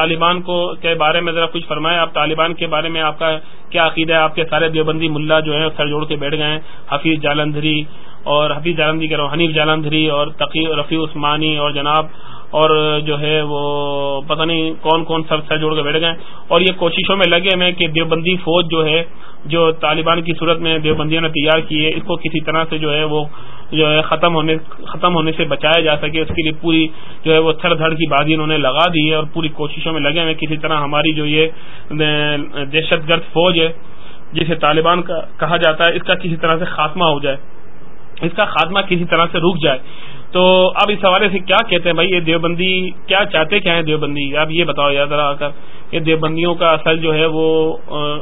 طالبان کو کے بارے میں ذرا کچھ فرمائے آپ طالبان کے بارے میں آپ کا کیا عقیدہ ہے؟ آپ کے سارے دیوبندی ملا جو ہیں، سر جوڑ کے بیٹھ گئے ہیں۔ حفیظ جالندھری اور حفیظ جالندھری کہہ رہا ہوں حنیف جالندھری اور تقی رفیع عثمانی اور جناب اور جو ہے وہ پتہ نہیں کون کون سر سر جوڑ کے بیٹھ گئے اور یہ کوششوں میں لگے ہوئے کہ دیوبندی فوج جو ہے، جو طالبان کی صورت میں دیوبندیوں نے تیار کی ہے، اس کو کسی طرح سے جو ہے وہ جو ہے ختم ہونے ختم ہونے سے بچایا جا سکے، اس کے لیے پوری جو ہے وہ تھر دھڑ کی بازی انہوں نے لگا دی ہے اور پوری کوششوں میں لگے ہوئے کسی طرح ہماری جو یہ دہشت گرد فوج ہے، جسے طالبان کا کہا جاتا ہے، اس کا کسی طرح سے خاتمہ ہو جائے، اس کا خاتمہ کسی طرح سے رک جائے۔ تو اب اس حوالے سے کیا کہتے ہیں بھائی؟ یہ دیوبندی کیا چاہتے کیا ہیں دیوبندی؟ آپ یہ بتاؤ یاد رہا کر یہ دیوبندیوں کا اصل جو ہے وہ،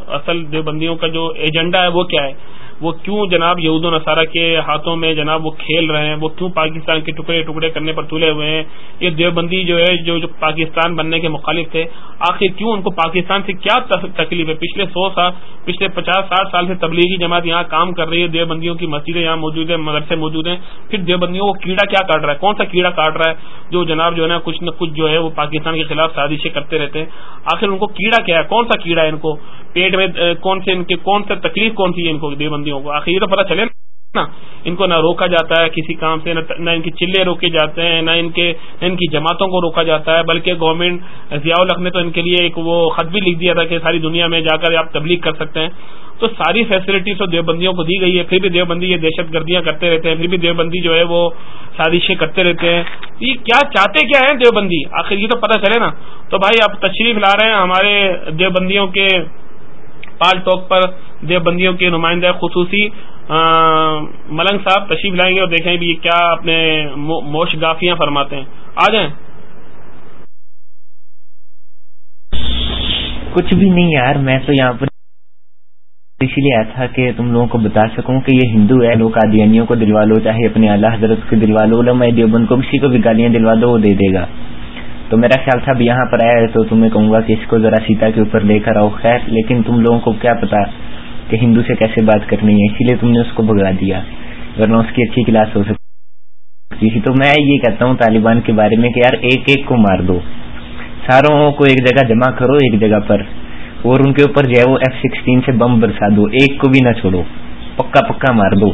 اصل دیوبندیوں کا جو ایجنڈا ہے وہ کیا ہے؟ وہ کیوں جناب یہود و نصارہ کے ہاتھوں میں جناب وہ کھیل رہے ہیں؟ وہ کیوں پاکستان کے ٹکڑے ٹکڑے کرنے پر تلے ہوئے ہیں؟ یہ دیوبندی جو ہے، جو جو پاکستان بننے کے مخالف تھے، آخر کیوں ان کو پاکستان سے کیا تکلیف ہے؟ پچھلے سو سال پچھلے پچاس ساٹھ سال سے تبلیغی جماعت یہاں کام کر رہی ہے، دیوبندیوں کی مسجدیں یہاں موجود ہیں، مدرسے موجود ہیں۔ پھر دیوبندیوں کو کیڑا کیا کاٹ رہا ہے؟ کون سا کیڑا کاٹ رہا ہے؟ جو جناب جو ہے نا، کچھ نہ کچھ جو ہے، وہ پاکستان کے خلاف سازشیں کرتے رہتے ہیں۔ آخر ان کو کیڑا کیا ہے؟ کون سا کیڑا ہے ان کو؟ پیٹ میں کون سے ان کے کون سا تکلیف کون سی ہے ان کو دیوبندی دیوبندیوں کو آخر یہ تو پتا چلے نا، ان کو نہ روکا جاتا ہے کسی کام سے، نہ ان کی چلے روکے جاتے ہیں، نہ ان کے ان کی جماعتوں کو روکا جاتا ہے، بلکہ گورنمنٹ ضیاء الحق نے تو ان کے لیے ایک وہ خط بھی لکھ دیا تھا کہ ساری دنیا میں جا کر آپ تبلیغ کر سکتے ہیں۔ تو ساری فیسلٹیز تو دیوبندیوں کو دی گئی ہے۔ پھر بھی دیوبندی یہ دہشت گردیاں کرتے رہتے ہیں، پھر بھی دیوبندی جو ہے وہ سازشیں کرتے رہتے ہیں۔ یہ کیا چاہتے کیا ہیں دیوبندی؟ آخر یہ تو پتہ چلے نا۔ تو بھائی آپ تشریف لا رہے ہیں ہمارے دیوبندیوں کے پال ٹاک پر دیوبندیوں کے نمائندہ خصوصی ملنگ صاحب تشریف لائیں گے اور دیکھیں بھی کیا اپنے موش گافیاں فرماتے ہیں۔ آ جائیں۔ کچھ بھی نہیں یار، میں تو یہاں پر اسی لیے آیا تھا کہ تم لوگوں کو بتا سکوں کہ یہ ہندو ہے، لوگ آدیانیوں کو دلوا لو، چاہے اپنے اعلیٰ حضرت کو دلوا لو میں دیوبند کو کسی کو بھی گالیاں دلوا دو، وہ دے دے گا۔ تو میرا خیال تھا اب یہاں پر آیا ہے تو تمہیں کہوں گا کہ اس کو ذرا سیتا کے اوپر لے کر آؤ۔ خیر، لیکن تم لوگوں کو کیا پتا کہ ہندو سے کیسے بات کرنی ہے، اسی لیے تم نے اس کو بگا دیا، ورنہ اس کی اچھی کلاس ہو سکتی جی تھی جی، تو میں یہ کہتا ہوں طالبان کے بارے میں کہ یار ایک ایک کو مار دو۔ ساروں کو ایک جگہ جمع کرو ایک جگہ پر، اور ان کے اوپر جو ہے وہ ایف سکسٹین سے بم برسا دو۔ ایک کو بھی نہ چھوڑو، پکا پکا مار دو۔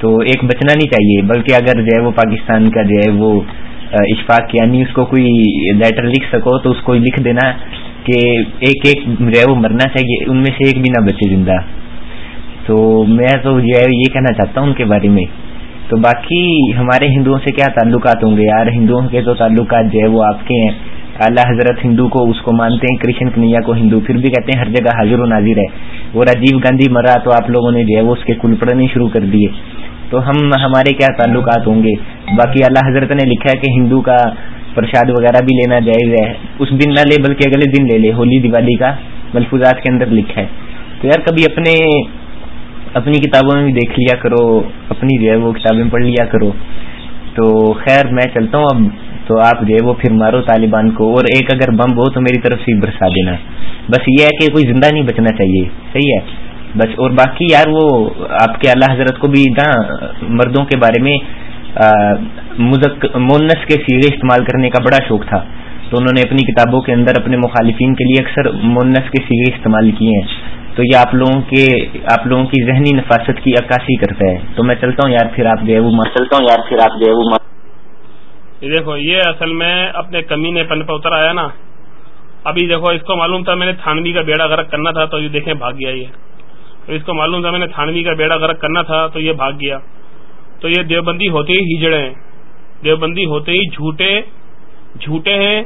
تو ایک بچنا نہیں چاہیے، بلکہ اگر جو ہے وہ پاکستان کا جو ہے وہ اشفاق یعنی اس کو کوئی لیٹر لکھ سکو تو اس کو لکھ دینا کہ ایک ایک جو ہے وہ مرنا چاہیے، ان میں سے ایک بھی نہ بچے زندہ۔ تو میں تو جو ہے یہ کہنا چاہتا ہوں ان کے بارے میں۔ تو باقی ہمارے ہندوؤں سے کیا تعلقات ہوں گے؟ یار، ہندوؤں کے تو تعلقات جو ہے وہ آپ کے ہیں۔ اعلیٰ حضرت ہندو کو اس کو مانتے ہیں، کرشن کنیا کو ہندو، پھر بھی کہتے ہیں ہر جگہ حاضر و نازر ہے۔ وہ راجیو گاندھی مرا تو آپ لوگوں نے جو ہے وہ اس کے کل پڑھنے شروع کر دیے۔ تو ہم ہمارے کیا تعلقات ہوں گے؟ باقی اللہ حضرت نے لکھا ہے کہ ہندو کا پرساد وغیرہ بھی لینا جائز ہے۔ اس دن نہ لے بلکہ اگلے دن لے لے، ہولی، دیوالی کا ملفوظات کے اندر لکھا ہے۔ تو یار کبھی اپنے اپنی کتابوں میں بھی دیکھ لیا کرو، اپنی جو ہے وہ کتابیں پڑھ لیا کرو۔ تو خیر، میں چلتا ہوں اب۔ تو آپ جو ہے وہ پھر مارو طالبان کو۔ اور ایک اگر بم ہو تو میری طرف سے برسا دینا۔ بس یہ ہے کہ کوئی زندہ نہیں بچنا چاہیے۔ صحیح ہے؟ بس اور باقی یار وہ آپ کے اللہ حضرت کو بھی نا مردوں کے بارے میں مونس کے سیرے استعمال کرنے کا بڑا شوق تھا۔ تو انہوں نے اپنی کتابوں کے اندر اپنے مخالفین کے لیے اکثر مونس کے سیرے استعمال کیے ہیں۔ تو یہ آپ لوگوں کے آپ لوگوں کی ذہنی نفاست کی عکاسی کرتا ہے۔ تو میں چلتا ہوں یار پھر آپ جو ہے وہ چلتا ہوں یار پھر آپ جو ہے وہ دیکھو یہ اصل میں اپنے کمینے پن پہ اتر آیا نا۔ ابھی دیکھو اس کو معلوم تھا میں نے تھانوی کا بیڑا غرق کرنا تھا تو یہ دیکھیں بھاگ گیا یہ۔ تو اس کو معلوم تھا میں نے تھانوی کا بیڑا غرق کرنا تھا تو یہ بھاگ گیا۔ تو یہ دیوبندی ہوتے ہی ہجڑے ہیں۔ دیوبندی ہوتے ہی جھوٹے جھوٹے ہیں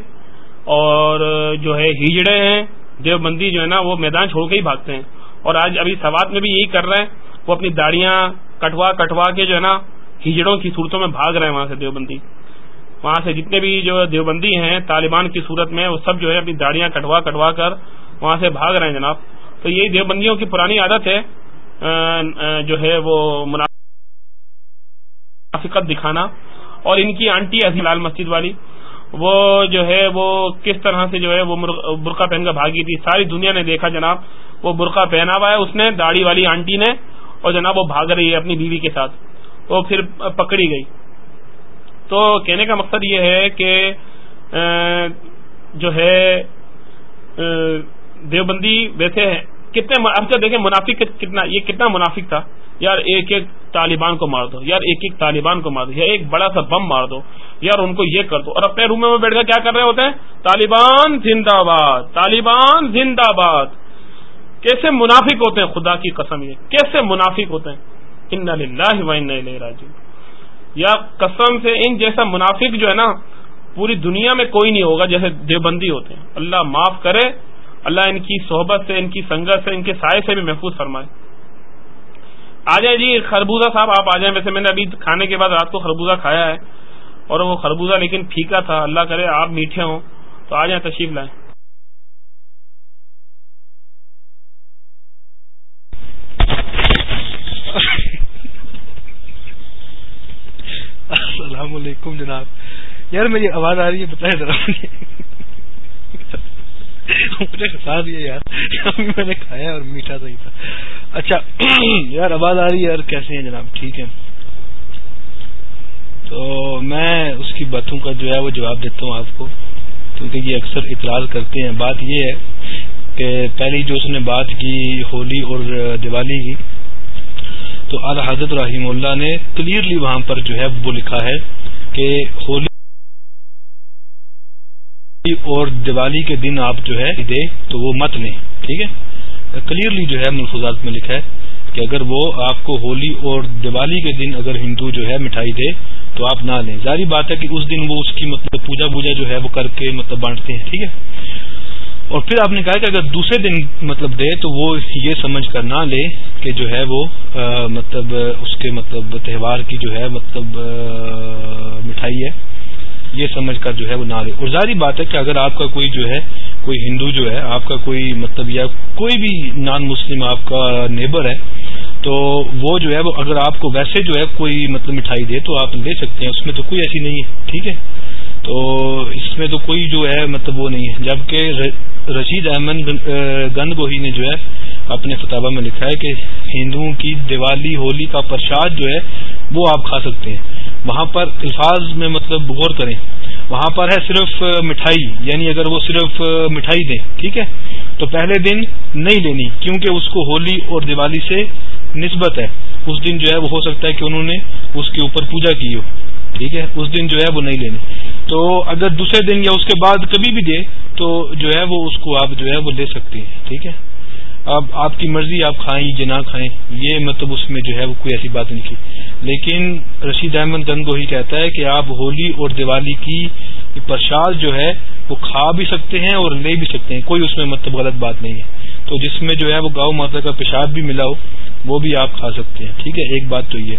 اور جو ہے ہجڑے ہیں۔ دیوبندی جو ہے نا وہ میدان چھوڑ کے ہی بھاگتے ہیں۔ اور آج ابھی سوات میں بھی یہی کر رہے ہیں۔ وہ اپنی داڑیاں کٹوا کٹوا کے جو ہے نا ہجڑوں کی صورتوں میں بھاگ رہے ہیں وہاں سے دیوبندی۔ وہاں سے جتنے بھی جو دیوبندی ہیں، طالبان کی صورت میں وہ سب جو ہے اپنی داڑیاں کٹوا کٹوا کر وہاں سے بھاگ رہے ہیں جناب۔ تو یہی دیوبندیوں کی پرانی عادت ہے جو ہے وہ منافقت دکھانا اور ان کی آنٹی ایسی لال مسجد والی، وہ جو ہے وہ کس طرح سے جو ہے وہ برقع پہن کر بھاگی تھی۔ ساری دنیا نے دیکھا جناب، وہ برقع پہنا ہوا ہے، اس نے داڑھی والی آنٹی نے اور جناب وہ بھاگ رہی ہے اپنی بیوی کے ساتھ۔ وہ پھر پکڑی گئی۔ تو کہنے کا مقصد یہ ہے کہ جو ہے دیوبندی ویسے کتنے اچھا دیکھیں منافق کتنا یہ کتنا منافق تھا۔ یار ایک ایک طالبان کو مار دو، یار ایک ایک طالبان کو مار دو، یا ایک بڑا سا بم مار دو، یار ان کو یہ کر دو۔ اور اپنے روم میں بیٹھ کر کیا کر رہے ہوتے ہیں؟ طالبان زندہ باد، طالبان زندہ باد۔ کیسے منافق ہوتے ہیں؟ خدا کی قسم یہ۔ کیسے منافق ہوتے ہیں؟ ان للہ راجو یا قسم سے ان جیسا منافق جو ہے نا، پوری دنیا میں کوئی نہیں ہوگا جیسے دیوبندی ہوتے ہیں۔ اللہ معاف کرے۔ اللہ ان کی صحبت سے، ان کی سنگت سے، ان کے سائے سے بھی محفوظ فرمائے۔ آ جائیں جی خربوزہ صاحب، آپ آ جائیں۔ ویسے میں نے ابھی کھانے کے بعد رات کو خربوزہ کھایا ہے اور وہ خربوزہ لیکن پھیکا تھا۔ اللہ کرے آپ میٹھے ہوں تو آ جائیں تشریف لائیں۔ السلام علیکم جناب۔ یار میری آواز آ رہی ہے، بتائیں ذرا مجھے خسا دیا یار۔ میں نے کھایا اور میٹھا صحیح تھا۔ اچھا یار آواز آ رہی ہے یار، کیسے ہیں جناب؟ ٹھیک ہے تو میں اس کی باتوں کا جو ہے وہ جواب دیتا ہوں آپ کو، کیونکہ یہ اکثر اعتراض کرتے ہیں۔ بات یہ ہے کہ پہلی جو اس نے بات کی، ہولی اور دیوالی کی، تو اعلی حضرت رحیم اللہ نے کلیئرلی وہاں پر جو ہے وہ لکھا ہے کہ ہولی اور دیوالی کے دن آپ جو ہے دے تو وہ مت لیں، ٹھیک ہے؟ کلیئرلی جو ہے ملفوظات میں لکھا ہے کہ اگر وہ آپ کو ہولی اور دیوالی کے دن اگر ہندو جو ہے مٹھائی دے تو آپ نہ لیں۔ ظاہری بات ہے کہ اس دن وہ اس کی مطلب پوجا پوجا جو ہے وہ کر کے مطلب بانٹتے ہیں، ٹھیک ہے؟ اور پھر آپ نے کہا کہ اگر دوسرے دن مطلب دے تو وہ یہ سمجھ کر نہ لے کہ جو ہے وہ مطلب اس کے مطلب تہوار کی جو ہے مطلب مٹھائی ہے۔ یہ سمجھ کر جو ہے وہ نہ لے اور ظاہری بات ہے کہ اگر آپ کا کوئی جو ہے، کوئی ہندو جو ہے، آپ کا کوئی مطلب یا کوئی بھی نان مسلم آپ کا نیبر ہے، تو وہ جو ہے وہ اگر آپ کو ویسے جو ہے کوئی مطلب مٹھائی دے تو آپ لے سکتے ہیں۔ اس میں تو کوئی ایسی نہیں ہے، ٹھیک ہے؟ تو اس میں تو کوئی جو ہے مطلب وہ نہیں ہے۔ جبکہ رشید احمد گند گوہی نے جو ہے اپنے فتح میں لکھا ہے کہ ہندوؤں کی دیوالی، ہولی کا پرساد جو ہے وہ آپ کھا سکتے ہیں۔ وہاں پر الفاظ میں مطلب غور کریں۔ وہاں پر ہے صرف مٹھائی یعنی اگر وہ صرف مٹھائی دیں، ٹھیک ہے؟ تو پہلے دن نہیں لینی، کیونکہ اس کو ہولی اور دیوالی سے نسبت ہے۔ اس دن جو ہے وہ ہو سکتا ہے کہ انہوں نے اس کے اوپر پوجا کی ہو، ٹھیک ہے؟ اس دن جو ہے وہ نہیں لینی۔ تو اگر دوسرے دن یا اس کے بعد کبھی بھی دے، تو جو ہے وہ اس کو آپ جو ہے وہ لے سکتے ہیں، ٹھیک ہے؟ اب آپ کی مرضی، آپ کھائیں یا نہ کھائیں، یہ مطلب اس میں جو ہے وہ کوئی ایسی بات نہیں کی لیکن رشید احمد گنگو ہی کہتا ہے کہ آپ ہولی اور دیوالی کی پرساد جو ہے وہ کھا بھی سکتے ہیں اور لے بھی سکتے ہیں، کوئی اس میں مطلب غلط بات نہیں ہے۔ تو جس میں جو ہے وہ گاؤں ماتا کا پیشاب بھی ملا ہو، وہ بھی آپ کھا سکتے ہیں۔ ٹھیک ہے، ایک بات تو یہ۔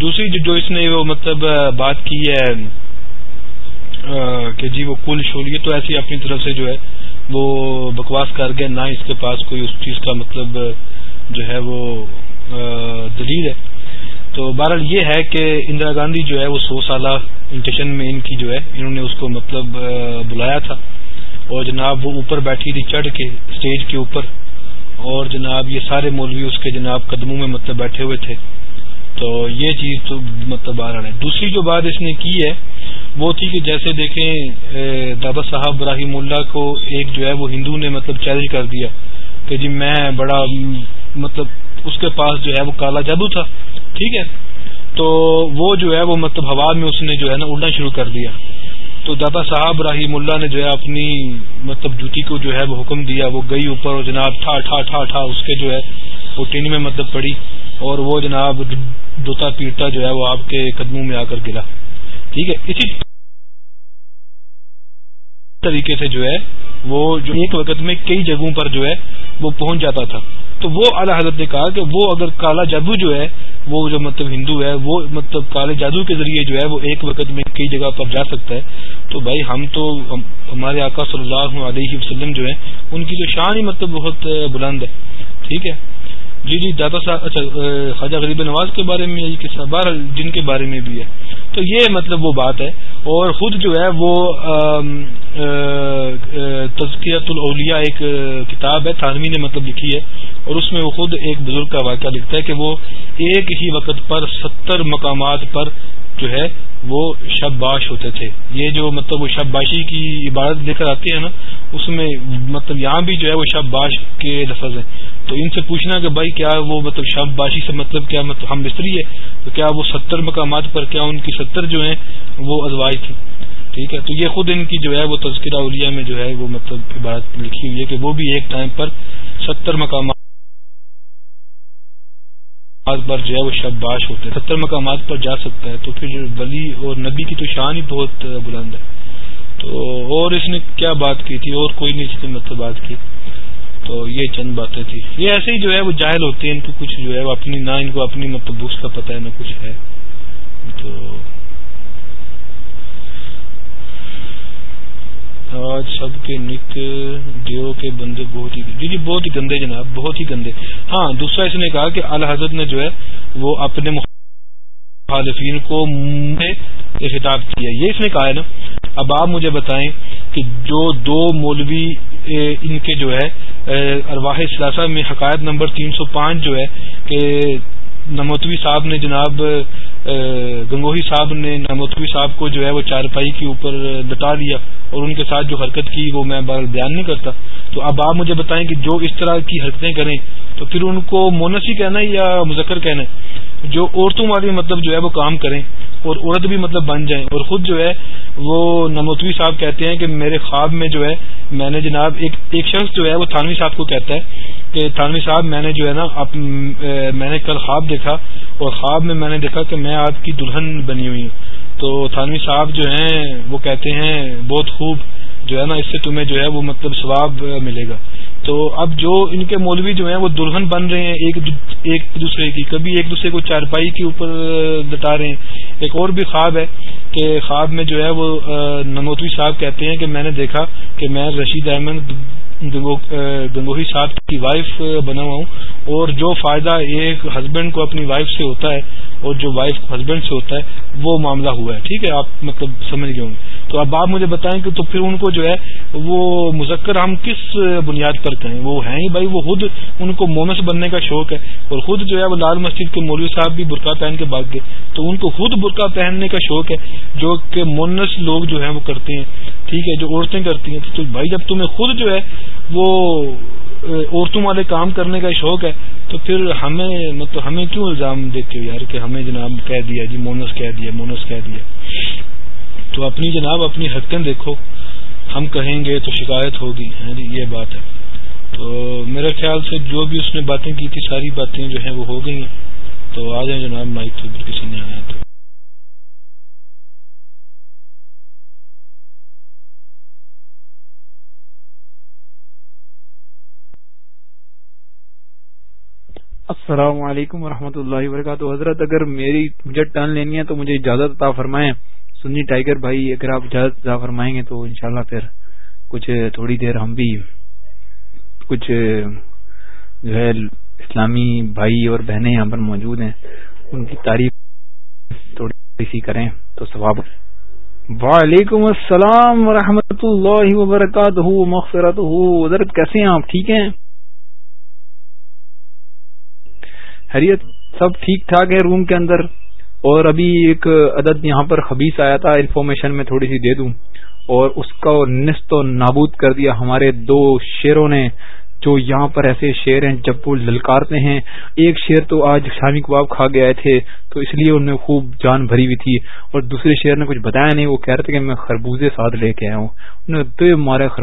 دوسری جو اس نے وہ مطلب بات کی ہے کہ جی وہ کل شول یہ تو ایسی اپنی طرف سے جو ہے وہ بکواس کر گیا نہ اس کے پاس کوئی اس چیز کا مطلب جو ہے وہ دلیل ہے۔ تو بہرحال یہ ہے کہ اندرا گاندھی جو ہے وہ سو سالہ انٹیشن میں ان کی جو ہے، انہوں نے اس کو مطلب بلایا تھا۔ اور جناب وہ اوپر بیٹھی تھی چڑھ کے اسٹیج کے اوپر۔ اور جناب یہ سارے مولوی اس کے جناب قدموں میں مطلب بیٹھے ہوئے تھے۔ تو یہ چیز تو مطلب بہرحال ہے۔ دوسری جو بات اس نے کی ہے، وہ تھی کہ جیسے دیکھیں دادا صاحب ابراہیم اللہ کو ایک جو ہے وہ ہندو نے مطلب چیلنج کر دیا کہ جی میں بڑا مطلب اس کے پاس جو ہے وہ کالا جادو تھا۔ ٹھیک ہے؟ تو وہ جو ہے وہ مطلب ہوا میں اس نے جو ہے نا اڑنا شروع کر دیا۔ تو دادا صاحب رحیم اللہ نے جو ہے اپنی مطلب جوتی کو جو ہے وہ حکم دیا، وہ گئی اوپر اور جناب ٹھا ٹھا ٹھا ٹھا اس کے جو ہے وہ ٹین میں مطلب پڑی اور وہ جناب دوتا پیٹتا جو ہے وہ آپ کے قدموں میں آ کر گرا۔ ٹھیک ہے؟ اسی طریقے سے جو ہے وہ جو ایک وقت میں کئی جگہوں پر جو ہے وہ پہنچ جاتا تھا۔ تو وہ اعلی حضرت نے کہا کہ وہ اگر کالا جادو جو ہے، وہ جو مطلب ہندو ہے، وہ مطلب کالے جادو کے ذریعے جو ہے وہ ایک وقت میں کئی جگہ پر جا سکتا ہے، تو بھائی ہم تو ہمارے آقا صلی اللہ علیہ وسلم جو ہے ان کی جو شان ہی مطلب بہت بلند ہے۔ ٹھیک ہے؟ جی جی دادا صاحب اچھا خواجہ غریب نواز کے بارے میں بار جن کے بارے میں بھی ہے۔ تو یہ مطلب وہ بات ہے۔ اور خود جو ہے وہ تزکیت الاولیاء ایک کتاب ہے، تھانوی نے مطلب لکھی ہے۔ اور اس میں وہ خود ایک بزرگ کا واقعہ لکھتا ہے کہ وہ ایک ہی وقت پر ستر مقامات پر جو ہے وہ شب باش ہوتے تھے۔ یہ جو مطلب وہ شب باشی کی عبادت لے کر آتی ہے نا، اس میں مطلب یہاں بھی جو ہے وہ شب باش کے لفظ ہیں۔ تو ان سے پوچھنا کہ بھائی کیا وہ مطلب شب باشی سے مطلب کیا مطلب ہم مستری ہے؟ تو کیا وہ ستر مقامات پر کیا ان کی ستر جو ہیں وہ ازواج تھی ٹھیک ہے؟ تو یہ خود ان کی جو ہے وہ تذکرہ اولیاء میں جو ہے وہ مطلب عبادت لکھی ہوئی ہے کہ وہ بھی ایک ٹائم پر ستر مقامات پر جو ہے وہ شب باش ہوتے ہیں ستر مقامات پر جا سکتا ہے۔ تو پھر ولی اور نبی کی تو شان ہی بہت بلند ہے۔ تو اور اس نے کیا بات کی تھی؟ اور کوئی نہیں اس نے مطلب بات کی۔ تو یہ چند باتیں تھی یہ ایسے ہی جو ہے وہ جاہل ہوتے ہیں۔ ان کو کچھ جو ہے وہ اپنی نہ ان کو اپنی مطلب بوس کا پتہ ہے، نہ کچھ ہے۔ تو آج سب کے نک دیو کے بندے بہت ہی جی جی بہت ہی گندے جناب، بہت ہی گندے۔ ہاں دوسرا اس نے کہا کہ الحضرت نے جو ہے وہ اپنے مخالفین کو خطاب کیا۔ یہ اس نے کہا ہے نا۔ اب آپ مجھے بتائیں کہ جو دو مولوی ان کے جو ہے ارواح سلاسہ میں حقائق نمبر تین سو پانچ جو ہے کہ نموتوی صاحب نے جناب گنگوہی صاحب نے نموتوی صاحب کو جو ہے وہ چارپائی کے اوپر لٹا دیا اور ان کے ساتھ جو حرکت کی وہ میں بیان نہیں کرتا۔ تو اب آپ مجھے بتائیں کہ جو اس طرح کی حرکتیں کریں، تو پھر ان کو مونسی کہنا ہے یا مذکر کہنا ہے؟ جو عورتوں والی مطلب جو ہے وہ کام کریں اور عورت بھی مطلب بن جائیں۔ اور خود جو ہے، وہ نموتوی صاحب کہتے ہیں کہ میرے خواب میں جو ہے، میں نے جناب ایک ایک شخص جو ہے، وہ تھانوی صاحب کو کہتا ہے کہ تھانوی صاحب، میں نے جو ہے نا میں نے کل خواب دیکھا اور خواب میں میں نے دیکھا کہ میں آپ کی دلہن بنی ہوئی ہوں۔ تو تھانوی صاحب جو ہیں، وہ کہتے ہیں، بہت خوب جو ہے نا، اس سے تمہیں جو ہے وہ مطلب ثواب ملے گا۔ تو اب جو ان کے مولوی جو ہیں وہ دلہن بن رہے ہیں، ایک ایک دوسرے کی، کبھی ایک دوسرے کو چارپائی کے اوپر لٹا رہے ہیں۔ ایک اور بھی خواب ہے کہ خواب میں جو ہے وہ نموتوی صاحب کہتے ہیں کہ میں نے دیکھا کہ میں رشید احمد گنگوہی صاحب کی وائف بنا ہوا ہوں۔ اور جو فائدہ ایک ہسبینڈ کو اپنی وائف سے ہوتا ہے اور جو وائف ہسبینڈ سے ہوتا ہے، وہ معاملہ ہوا ہے. ٹھیک ہے؟ آپ مطلب سمجھ گئے ہوں گے. تو اب آپ مجھے بتائیں کہ تو پھر ان کو جو ہے، وہ مذکر ہم کس بنیاد پر کہیں وہ ہیں ہی بھائی، وہ خود ان کو مونس بننے کا شوق ہے اور خود جو ہے وہ لال مسجد کے مولوی صاحب بھی برقع پہن کے بھاگ گئے. تو ان کو خود برقع پہننے کا شوق ہے، جو کہ مونس لوگ جو ہیں وہ کرتے ہیں. ٹھیک ہے؟ جو عورتیں کرتی ہیں. تو بھائی، جب تمہیں خود جو ہے وہ عورتوں والے کام کرنے کا شوق ہے، تو پھر ہمیں مطلب ہمیں کیوں الزام دیتے ہو یار کہ ہمیں جناب کہہ دیا جی مونس کہہ دیا، مونس کہہ دیا؟ تو اپنی جناب اپنی حرکتیں دیکھو، ہم کہیں گے تو شکایت ہوگی جی یہ بات ہے۔ تو میرے خیال سے جو بھی اس نے باتیں کی تھی، ساری باتیں جو ہیں وہ ہو گئی ہیں۔ تو آ جائیں جناب، مائک کے اوپر کسی نے آیا تو۔ السلام علیکم ورحمۃ اللہ وبرکاتہ۔ حضرت، اگر میری مجھے ٹرن لینی ہے تو مجھے اجازت عطا فرمائیں۔ سنی ٹائیگر بھائی، اگر آپ اجازت عطا فرمائیں گے تو انشاءاللہ پھر کچھ تھوڑی دیر ہم بھی کچھ جو ہے اسلامی بھائی اور بہنیں یہاں پر موجود ہیں، ان کی تعریف تھوڑی سی کریں تو ثواب۔ وعلیکم السلام ورحمۃ اللہ وبرکاتہ مغفرت حضرت، کیسے ہیں آپ؟ ٹھیک ہیں؟ حریت سب ٹھیک ٹھاک ہے روم کے اندر؟ اور ابھی ایک عدد یہاں پر خبیص آیا تھا انفارمیشن میں تھوڑی سی دے دوں۔ اور اس کا نست و نابود کر دیا ہمارے دو شیروں نے، جو یہاں پر ایسے شیر ہیں جب وہ للکارتے ہیں۔ ایک شیر تو آج شامی کباب کھا گئے تھے، تو اس لیے انہوں نے خوب جان بھری ہوئی تھی۔ اور دوسرے شیر نے کچھ بتایا نہیں، وہ کہہ رہے تھے کہ میں خربوزے ساتھ لے کے آیا ہوں۔ انہوں نے مارے